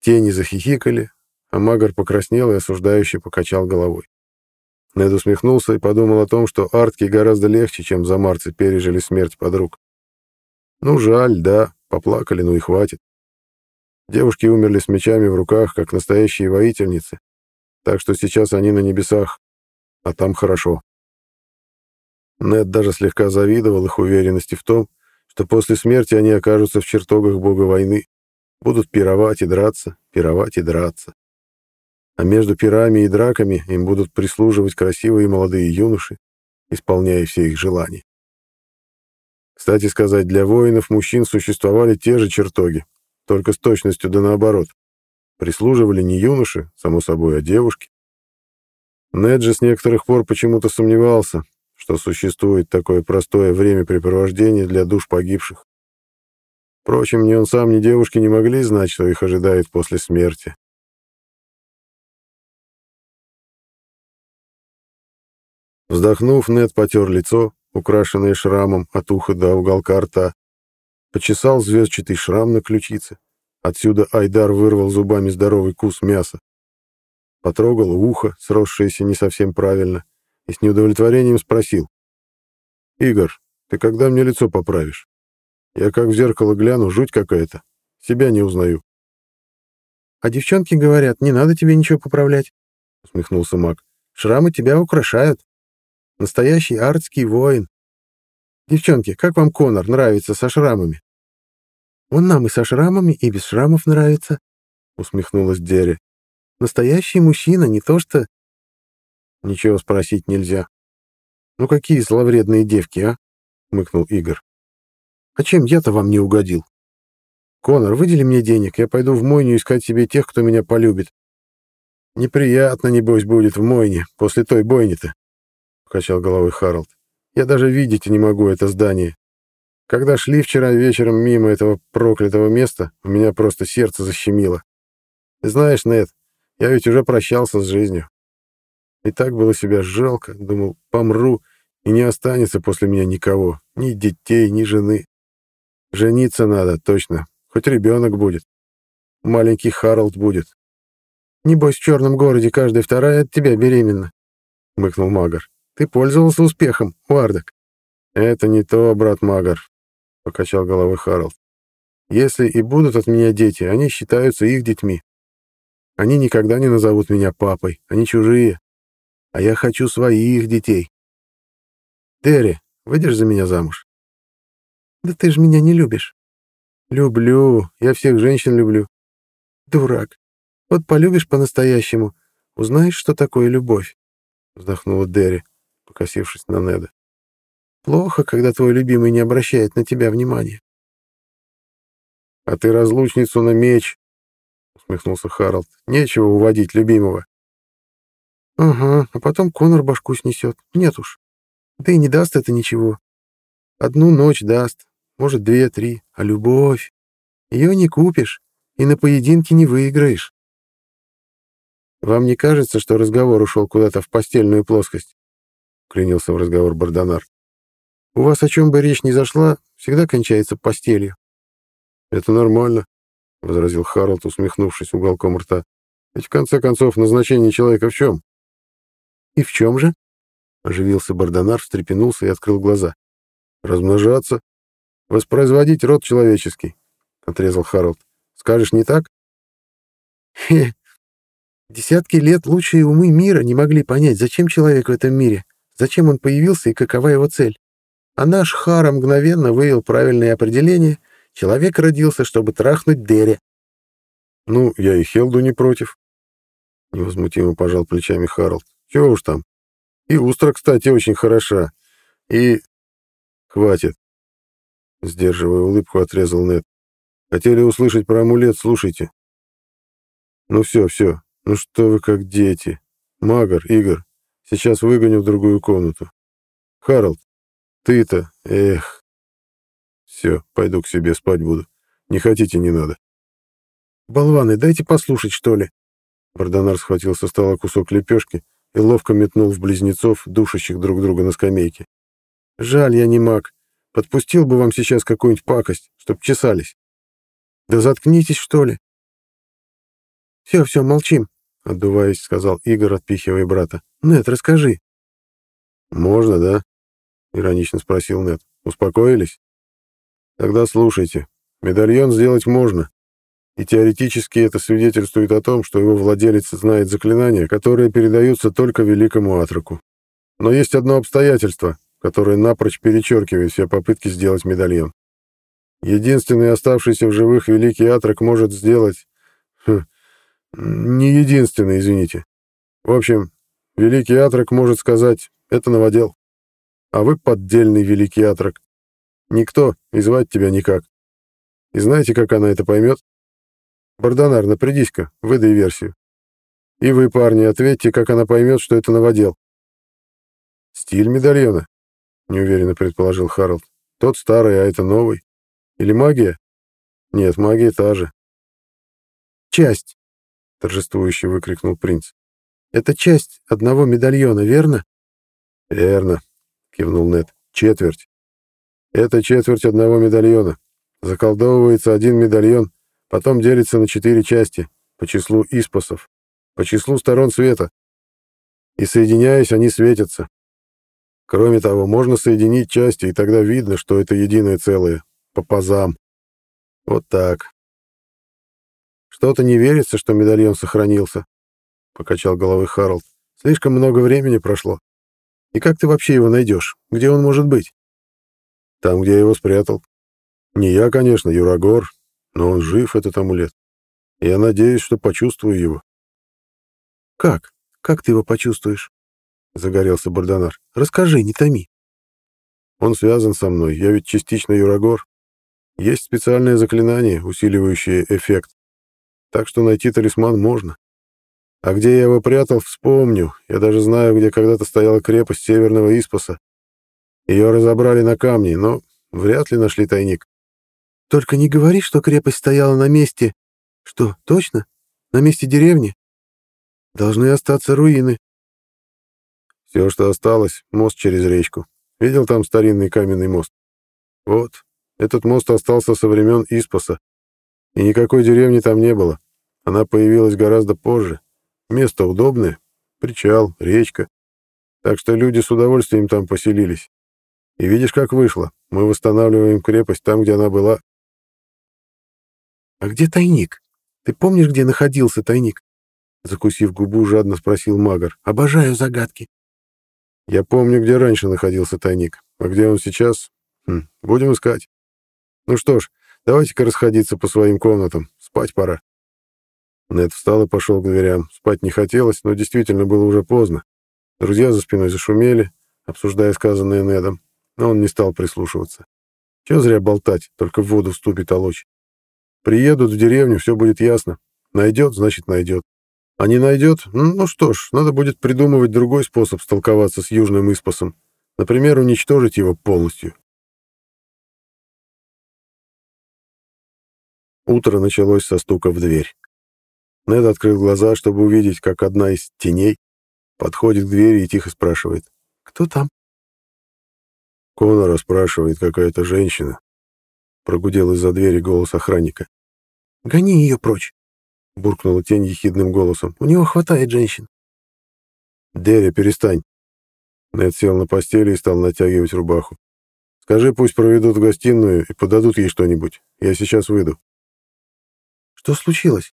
[SPEAKER 2] Тени захихикали, а Магар покраснел и осуждающе покачал головой. Нед усмехнулся и подумал о том, что Артки гораздо легче, чем замарцы пережили смерть подруг. Ну, жаль, да, поплакали, ну и хватит. Девушки умерли с мечами в руках, как настоящие воительницы, так что сейчас они на небесах, а там хорошо. Нед даже слегка завидовал их уверенности в том, что после смерти они окажутся в чертогах бога войны, будут пировать и драться, пировать и драться. А между пирами и драками им будут прислуживать красивые молодые юноши, исполняя все их желания. Кстати сказать, для воинов мужчин существовали те же чертоги, только с точностью да наоборот. Прислуживали не юноши, само собой, а девушки. Нед же с некоторых пор почему-то сомневался, что существует такое простое времяпрепровождение для душ погибших. Впрочем, ни он сам, ни девушки не могли знать, что их ожидает после смерти.
[SPEAKER 1] Вздохнув, Нед потер лицо, украшенное шрамом от уха до уголка рта. Почесал звездчатый шрам на ключице. Отсюда Айдар вырвал зубами здоровый кус мяса. Потрогал ухо, сросшееся не совсем правильно, и с неудовлетворением спросил. «Игорь, ты когда мне лицо поправишь? Я как в зеркало гляну, жуть какая-то. Себя не узнаю».
[SPEAKER 2] «А девчонки говорят, не надо тебе ничего поправлять», — усмехнулся маг. «Шрамы тебя украшают. Настоящий артский воин. Девчонки, как вам Конор нравится со шрамами?» «Он нам и со шрамами, и без шрамов нравится», — усмехнулась Дерри. «Настоящий мужчина, не то что...»
[SPEAKER 1] «Ничего спросить нельзя». «Ну какие зловредные девки, а?» — мыкнул Игорь. «А чем я-то вам не угодил?» «Конор, выдели мне денег, я пойду в мойню искать себе тех, кто меня полюбит». «Неприятно, небось, будет в мойне, после той бойни-то», — покачал головой Харалд. «Я даже видеть не могу это здание. Когда шли вчера вечером мимо этого проклятого места, у меня просто сердце защемило. Знаешь, Нед, я ведь уже прощался с жизнью. И так было себя жалко, думал, помру, и не останется после меня никого, ни детей, ни жены. Жениться надо, точно, Хоть ребенок будет. Маленький Харалд будет. Небось, в черном городе каждая вторая от тебя беременна, — мыкнул Магар. Ты пользовался успехом, Уардак. Это не то, брат Магар, — покачал головой Харалд. Если и будут от меня дети, они считаются их детьми. Они никогда не назовут меня папой, они чужие. А я хочу своих детей. Терри, выйдешь за меня замуж?
[SPEAKER 2] Да ты же меня не любишь.
[SPEAKER 1] «Люблю. Я всех женщин люблю».
[SPEAKER 2] «Дурак. Вот полюбишь по-настоящему, узнаешь, что такое любовь», — вздохнула Дерри, покосившись на Неда. «Плохо, когда твой любимый не обращает на тебя внимания».
[SPEAKER 1] «А ты разлучницу на меч», — усмехнулся Харалд. «Нечего уводить любимого».
[SPEAKER 2] «Ага, а потом Конор башку снесет. Нет уж. Да и не даст это ничего. Одну ночь даст, может, две-три, а любовь... Ее не купишь и на поединке не выиграешь.
[SPEAKER 1] «Вам не кажется, что разговор ушел куда-то в постельную плоскость?» — клянился в разговор Бардонар.
[SPEAKER 2] «У вас о чем бы речь ни зашла, всегда кончается постелью».
[SPEAKER 1] «Это нормально», — возразил Харалд, усмехнувшись уголком рта. «Ведь в конце концов назначение человека в чем?»
[SPEAKER 2] «И в чем же?»
[SPEAKER 1] — оживился Бардонар, встрепенулся и открыл глаза. «Размножаться», Воспроизводить род человеческий, — отрезал Харалд. Скажешь, не так?
[SPEAKER 2] Хе. Десятки лет лучшие умы мира не могли понять, зачем человек в этом мире, зачем он появился и какова его цель. А наш Хара мгновенно вывел правильное определение. Человек родился, чтобы трахнуть Дерри.
[SPEAKER 1] Ну, я и Хелду не против. Невозмутимо пожал плечами Харалд. Чего уж там. И Устра, кстати, очень хороша. И... Хватит. Сдерживая улыбку, отрезал Нед. Хотели услышать про амулет, слушайте. Ну все, все. Ну что вы как дети. Магар, Игорь, сейчас выгоню в другую комнату. Харалд, ты-то, эх. Все, пойду к себе спать буду. Не хотите, не надо.
[SPEAKER 2] Болваны, дайте послушать, что ли.
[SPEAKER 1] Вардонар схватил со стола кусок лепешки и ловко метнул в близнецов, душащих друг друга на скамейке.
[SPEAKER 2] Жаль, я не маг. Подпустил бы вам сейчас какую-нибудь пакость, чтоб чесались. Да заткнитесь, что ли. Все, все, молчим, — отдуваясь, сказал Игорь, отпихивая брата. Нет, расскажи.
[SPEAKER 1] Можно, да? — иронично спросил Нет. Успокоились? Тогда слушайте. Медальон сделать можно. И теоретически это свидетельствует о том, что его владелец знает заклинания, которые передаются только великому Атраку. Но есть одно обстоятельство, которая напрочь перечеркивает все попытки сделать медальон. Единственный оставшийся в живых великий Атрак может сделать... Хм, не единственный, извините. В общем, великий Атрак может сказать «это новодел». А вы поддельный великий Атрак. Никто, и звать тебя никак. И знаете, как она это поймет? Бардонар, напрядись-ка, выдай версию. И вы, парни, ответьте, как она поймет, что это новодел. Стиль медальона неуверенно предположил Харалд. Тот старый, а это новый. Или магия? Нет, магия та же.
[SPEAKER 2] Часть, торжествующе выкрикнул принц. Это часть одного медальона, верно?
[SPEAKER 1] «Верно», — кивнул Нед. «Четверть. Это четверть одного медальона. Заколдовывается один медальон, потом делится на четыре части, по числу испосов, по числу сторон света. И соединяясь, они светятся. Кроме того, можно соединить части, и тогда видно, что это единое целое, по пазам. Вот так. Что-то не верится, что медальон сохранился, — покачал головой Харалд. Слишком много времени прошло. И как ты вообще его найдешь? Где он может быть? Там, где я его спрятал. Не я, конечно, Юрагор, но он жив, этот амулет. Я надеюсь, что почувствую его.
[SPEAKER 2] Как? Как ты его почувствуешь? Загорелся Бардонар. Расскажи, не томи.
[SPEAKER 1] Он связан со мной, я ведь частично Юрагор. Есть специальное заклинание, усиливающее эффект. Так что найти талисман можно. А где я его прятал, вспомню. Я даже знаю, где когда-то стояла крепость Северного Испаса. Ее разобрали на камни, но вряд ли нашли тайник.
[SPEAKER 2] Только не говори, что крепость стояла на месте. Что, точно? На месте деревни? Должны остаться руины.
[SPEAKER 1] Все, что осталось, мост через речку. Видел там старинный каменный мост? Вот, этот мост остался со времен Испаса. И никакой деревни там не было. Она появилась гораздо позже. Место удобное. Причал, речка. Так что люди с удовольствием там поселились. И видишь, как вышло. Мы восстанавливаем крепость там, где она была.
[SPEAKER 2] «А где тайник? Ты помнишь, где находился тайник?» Закусив губу, жадно спросил Магар. «Обожаю загадки».
[SPEAKER 1] «Я помню, где раньше находился тайник. А где он сейчас? Хм, будем искать. Ну что ж, давайте-ка расходиться по своим комнатам. Спать пора». Нед встал и пошел к дверям. Спать не хотелось, но действительно было уже поздно. Друзья за спиной зашумели, обсуждая сказанное Недом, но он не стал прислушиваться. Чего зря болтать, только в воду вступит толочь. Приедут в деревню, все будет ясно. Найдет, значит, найдет. А не найдет, ну что ж, надо будет придумывать другой способ столковаться с Южным Испасом. Например, уничтожить его полностью. Утро началось со стука в дверь. Нед открыл глаза, чтобы увидеть, как одна из теней подходит к двери и тихо спрашивает.
[SPEAKER 2] «Кто там?»
[SPEAKER 1] Конора спрашивает какая-то женщина. Прогудел из-за двери голос охранника.
[SPEAKER 2] «Гони ее прочь!»
[SPEAKER 1] — буркнула тень ехидным голосом.
[SPEAKER 2] «У него хватает женщин».
[SPEAKER 1] «Дерри, перестань!» Нед сел на постели и стал натягивать рубаху. «Скажи, пусть проведут в гостиную и подадут ей что-нибудь. Я сейчас выйду».
[SPEAKER 2] «Что случилось?»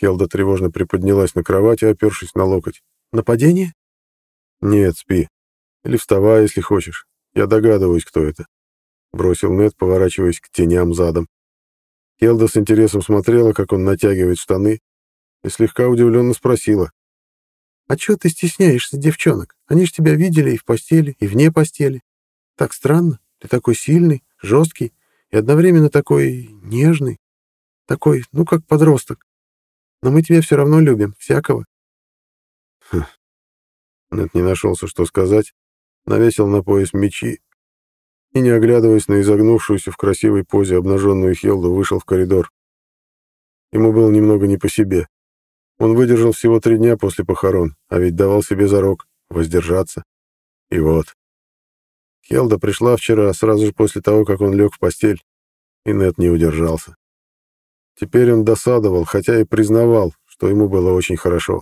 [SPEAKER 1] Хелда тревожно приподнялась на кровати, опершись на локоть.
[SPEAKER 2] «Нападение?»
[SPEAKER 1] «Нет, спи. Или вставай, если хочешь. Я догадываюсь, кто это. — бросил Нед, поворачиваясь к теням задом. Келда с интересом смотрела, как он натягивает штаны, и слегка удивленно спросила.
[SPEAKER 2] «А чего ты стесняешься девчонок? Они ж тебя видели и в постели, и вне постели. Так странно. Ты такой сильный, жесткий и одновременно такой нежный. Такой, ну, как подросток. Но мы тебя все равно любим, всякого».
[SPEAKER 1] Хм. Нед не нашелся, что сказать, навесил на пояс мечи и, не оглядываясь на изогнувшуюся в красивой позе обнаженную Хелду, вышел в коридор. Ему было немного не по себе. Он выдержал всего три дня после похорон, а ведь давал себе зарок воздержаться. И вот. Хелда пришла вчера, сразу же после того, как он лег в постель, и Нет не удержался. Теперь он досадовал, хотя и признавал, что ему было очень хорошо.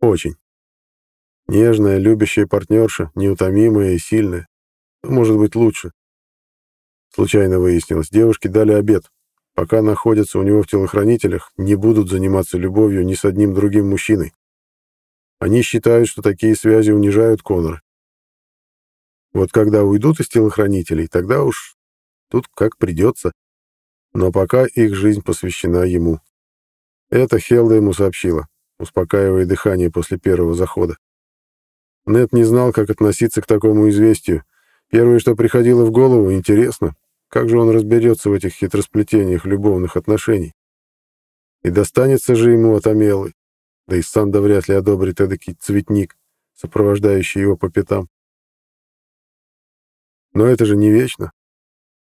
[SPEAKER 1] Очень. Нежная, любящая партнерша, неутомимая и сильная. Может быть, лучше. Случайно выяснилось, девушки дали обед. Пока находятся у него в телохранителях, не будут заниматься любовью ни с одним другим мужчиной. Они считают, что такие связи унижают Конора. Вот когда уйдут из телохранителей, тогда уж тут как придется. Но пока их жизнь посвящена ему. Это Хелда ему сообщила, успокаивая дыхание после первого захода. Нет не знал, как относиться к такому известию. Первое, что приходило в голову, интересно, как же он разберется в этих хитросплетениях любовных отношений? И достанется же ему от Амелы. Да и Санда вряд ли одобрит эдакий цветник, сопровождающий его по пятам. Но это же не вечно.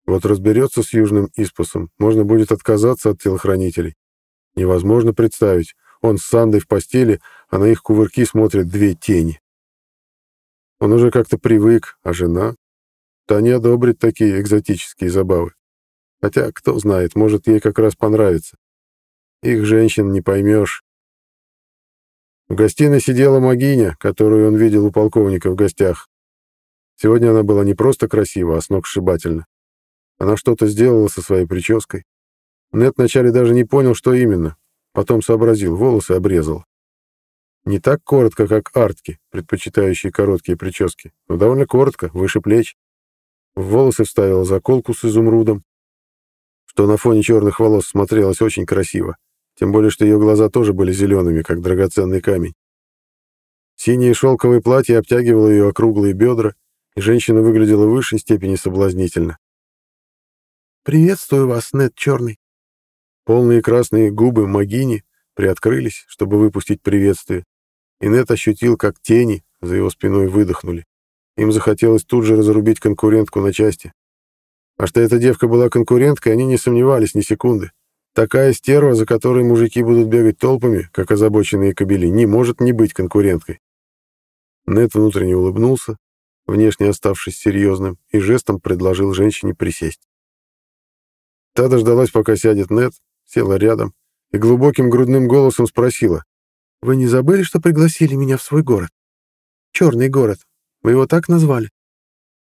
[SPEAKER 1] Вот разберется с Южным Испасом, можно будет отказаться от телохранителей. Невозможно представить, он с Сандой в постели, а на их кувырки смотрят две тени. Он уже как-то привык, а жена? Та не одобрит такие экзотические забавы. Хотя, кто знает, может, ей как раз понравится. Их женщин не поймешь. В гостиной сидела Магиня, которую он видел у полковника в гостях. Сегодня она была не просто красива, а сногсшибательна. Она что-то сделала со своей прической. Нет вначале даже не понял, что именно. Потом сообразил, волосы обрезал. Не так коротко, как артки, предпочитающие короткие прически, но довольно коротко, выше плеч. В волосы вставила заколку с изумрудом, что на фоне черных волос смотрелось очень красиво, тем более, что ее глаза тоже были зелеными, как драгоценный камень. Синее шелковое платье обтягивало ее округлые бедра, и женщина выглядела в высшей степени соблазнительно.
[SPEAKER 2] «Приветствую вас, Нед Черный».
[SPEAKER 1] Полные красные губы Магини приоткрылись, чтобы выпустить приветствие, и Нед ощутил, как тени за его спиной выдохнули. Им захотелось тут же разрубить конкурентку на части. А что эта девка была конкуренткой, они не сомневались ни секунды. Такая стерва, за которой мужики будут бегать толпами, как озабоченные кобели, не может не быть конкуренткой. Нед внутренне улыбнулся, внешне оставшись серьезным, и жестом предложил женщине присесть. Та дождалась, пока сядет Нед, села рядом и глубоким грудным голосом спросила.
[SPEAKER 2] «Вы не забыли, что пригласили меня в свой город? Черный город. Вы его так назвали?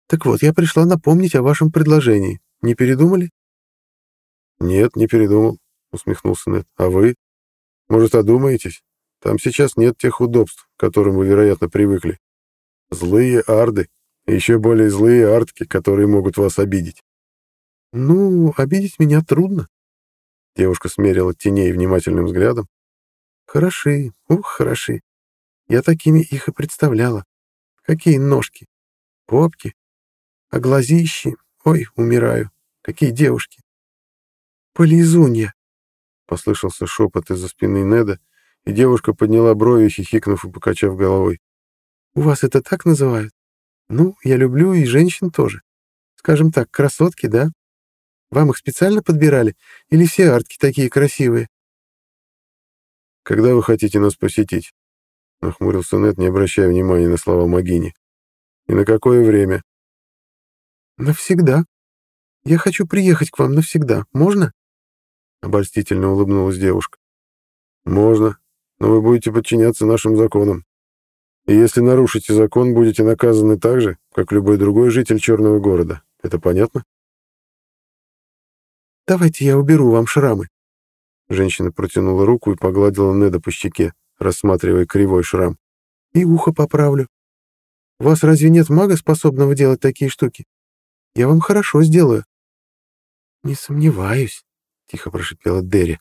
[SPEAKER 2] Так вот, я пришла напомнить о вашем предложении. Не передумали?»
[SPEAKER 1] «Нет, не передумал», — усмехнулся Нед. «А вы? Может, одумаетесь? Там сейчас нет тех удобств, к которым вы, вероятно, привыкли. Злые арды, еще более злые артки, которые могут вас обидеть».
[SPEAKER 2] «Ну, обидеть меня трудно»,
[SPEAKER 1] Девушка смерила теней внимательным взглядом.
[SPEAKER 2] «Хороши, ух, хороши. Я такими их и представляла. Какие ножки, попки, а глазищи, ой, умираю. Какие девушки. Полизунья!» Послышался шепот из-за спины Неда, и девушка подняла брови, хихикнув и покачав головой. «У вас это так называют? Ну, я люблю и женщин тоже. Скажем так, красотки, да? Вам их специально подбирали? Или все артки такие красивые?»
[SPEAKER 1] «Когда вы хотите нас посетить?» — нахмурился Нет, не обращая внимания на слова Магини. «И на какое время?»
[SPEAKER 2] «Навсегда. Я хочу приехать к вам навсегда. Можно?»
[SPEAKER 1] Обольстительно улыбнулась девушка. «Можно, но вы будете подчиняться нашим законам. И если нарушите закон, будете наказаны так же, как любой другой житель Черного города. Это понятно?»
[SPEAKER 2] Давайте я уберу вам шрамы.
[SPEAKER 1] Женщина протянула руку и погладила Неда по щеке, рассматривая кривой шрам.
[SPEAKER 2] И ухо поправлю. У вас разве нет мага, способного делать такие штуки? Я вам хорошо сделаю. Не сомневаюсь, тихо прошипела Дерри.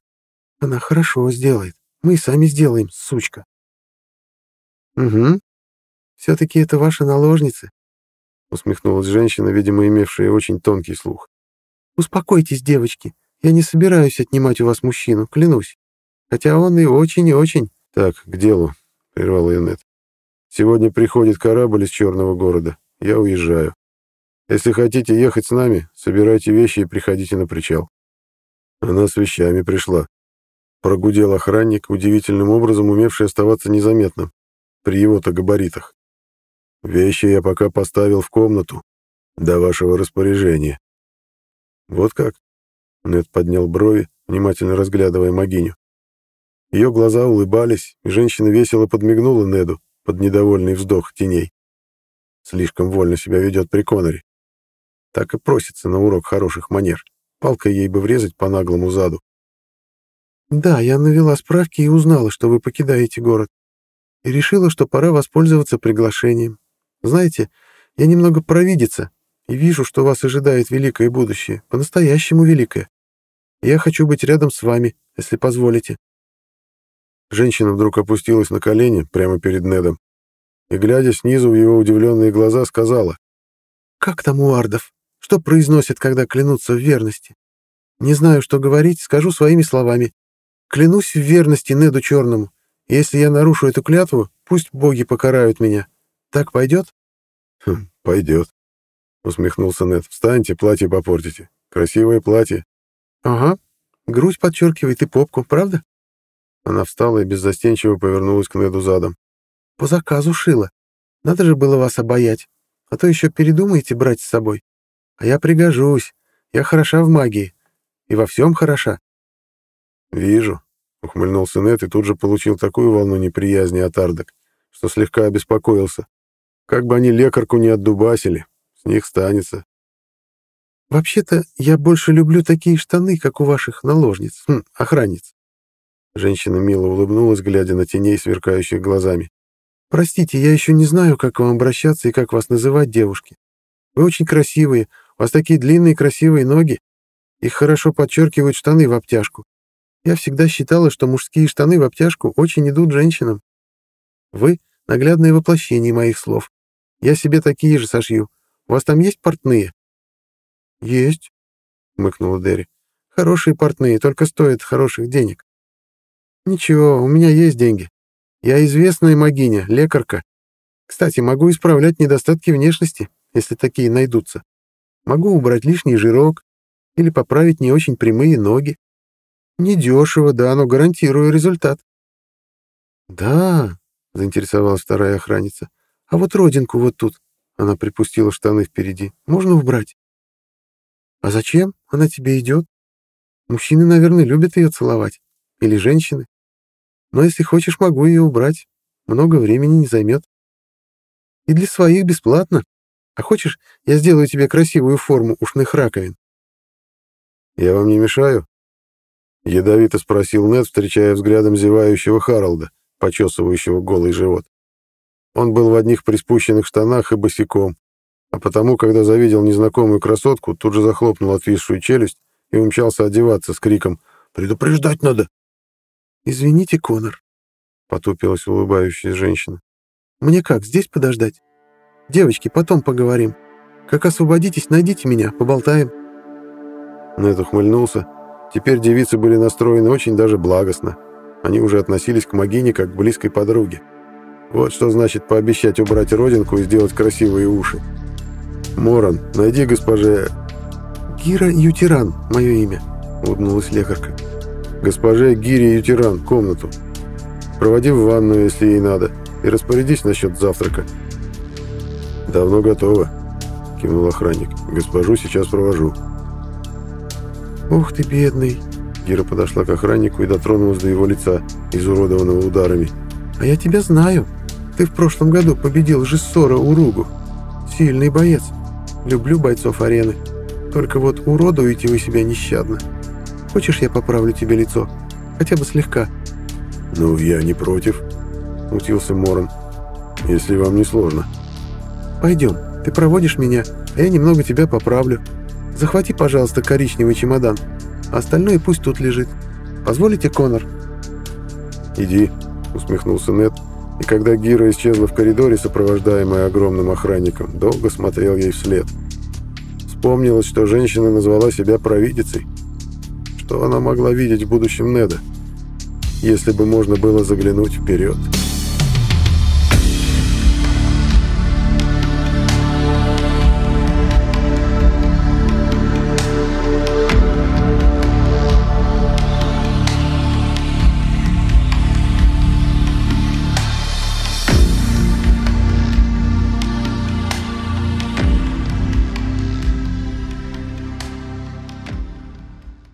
[SPEAKER 2] Она хорошо сделает. Мы и сами сделаем, сучка. Угу. Все-таки это ваши наложницы, усмехнулась женщина, видимо, имевшая очень тонкий слух. «Успокойтесь, девочки. Я не собираюсь отнимать у вас мужчину, клянусь. Хотя он и очень и очень...»
[SPEAKER 1] «Так, к делу», — прервал ее Нет. «Сегодня приходит корабль из Черного города. Я уезжаю. Если хотите ехать с нами, собирайте вещи и приходите на причал». Она с вещами пришла. Прогудел охранник, удивительным образом умевший оставаться незаметным, при его-то габаритах. «Вещи я пока поставил в комнату, до вашего распоряжения. «Вот как?» Нед поднял брови, внимательно разглядывая Магиню. Ее глаза улыбались, и женщина весело подмигнула Неду под недовольный вздох теней. Слишком вольно себя ведет при Коноре. Так и просится на урок хороших манер. Палкой ей бы врезать по наглому заду.
[SPEAKER 2] «Да, я навела справки и узнала, что вы покидаете город. И решила, что пора воспользоваться приглашением. Знаете, я немного провидица и вижу, что вас ожидает великое будущее, по-настоящему великое. Я хочу быть рядом с вами, если позволите».
[SPEAKER 1] Женщина вдруг опустилась на колени прямо перед Недом и, глядя снизу в его удивленные глаза, сказала.
[SPEAKER 2] «Как там у ардов? Что произносят, когда клянутся в верности? Не знаю, что говорить, скажу своими словами. Клянусь в верности Неду Черному. Если я нарушу эту клятву, пусть боги покарают меня. Так пойдет?»
[SPEAKER 1] «Хм, «Пойдет», — усмехнулся Нед. «Встаньте, платье попортите. Красивое платье».
[SPEAKER 2] «Ага. Грудь подчеркивает и попку, правда?»
[SPEAKER 1] Она встала и беззастенчиво повернулась к Неду задом.
[SPEAKER 2] «По заказу шила. Надо же было вас обаять, а то еще передумаете брать с собой. А я пригожусь, я хороша в магии. И во всем хороша.
[SPEAKER 1] «Вижу», — ухмыльнулся Нет и тут же получил такую волну неприязни от ардок, что слегка обеспокоился. Как бы они лекарку не отдубасили, с них станется.
[SPEAKER 2] «Вообще-то я больше люблю такие штаны, как у ваших наложниц, хм, охранниц».
[SPEAKER 1] Женщина мило улыбнулась, глядя на теней, сверкающих глазами.
[SPEAKER 2] «Простите, я еще не знаю, как к вам обращаться и как вас называть, девушки. Вы очень красивые, у вас такие длинные красивые ноги. Их хорошо подчеркивают штаны в обтяжку. Я всегда считала, что мужские штаны в обтяжку очень идут женщинам. Вы — наглядное воплощение моих слов. Я себе такие же сошью. У вас там есть портные?» «Есть», — мыкнула Дерри. «Хорошие портные, только стоят хороших денег». «Ничего, у меня есть деньги. Я известная магиня, лекарка. Кстати, могу исправлять недостатки внешности, если такие найдутся. Могу убрать лишний жирок или поправить не очень прямые ноги. Недешево, да, но гарантирую результат». «Да», — заинтересовалась вторая охранница. «А вот родинку вот тут». Она припустила штаны впереди. «Можно убрать?» «А зачем? Она тебе идет. Мужчины, наверное, любят ее целовать. Или женщины. Но если хочешь, могу ее убрать. Много времени не займет. И для своих бесплатно. А хочешь, я сделаю тебе красивую форму ушных раковин?»
[SPEAKER 1] «Я вам не мешаю?» Ядовито спросил Нед, встречая взглядом зевающего Харалда, почесывающего голый живот. Он был в одних приспущенных штанах и босиком, а потому, когда завидел незнакомую красотку, тут же захлопнул отвисшую челюсть и умчался одеваться с криком «Предупреждать надо!»
[SPEAKER 2] «Извините, Конор», — потупилась улыбающая женщина. «Мне как, здесь подождать? Девочки, потом поговорим. Как освободитесь, найдите меня, поболтаем».
[SPEAKER 1] Нед ухмыльнулся. Теперь девицы были настроены очень даже благостно. Они уже относились к Магине как к близкой подруге. Вот что значит пообещать убрать родинку и сделать красивые уши. «Моран, найди госпоже...»
[SPEAKER 2] «Гира Ютиран, мое имя», — улыбнулась лекарка.
[SPEAKER 1] «Госпоже Гире Ютиран, комнату. Проводи в ванную, если ей надо, и распорядись насчет завтрака». «Давно готово», — кивнул охранник. «Госпожу сейчас провожу».
[SPEAKER 2] «Ух ты, бедный!»
[SPEAKER 1] Гира подошла к охраннику и дотронулась до его лица, изуродованного ударами.
[SPEAKER 2] «А я тебя знаю. Ты в прошлом году победил Жессора Уругу. Сильный боец. Люблю бойцов арены. Только вот уродуете вы себя нещадно. Хочешь, я поправлю тебе лицо? Хотя бы слегка».
[SPEAKER 1] «Ну, я не против», — утился Моран. «Если вам не сложно».
[SPEAKER 2] «Пойдем. Ты проводишь меня, а я немного тебя поправлю. Захвати, пожалуйста, коричневый чемодан. А остальное пусть тут лежит. Позволите, Конор?»
[SPEAKER 1] «Иди», — усмехнулся Нед, и когда Гира исчезла в коридоре, сопровождаемая огромным охранником, долго смотрел ей вслед. Вспомнилось, что женщина назвала себя провидицей. Что она могла видеть в будущем Неда, если бы можно было заглянуть вперед?»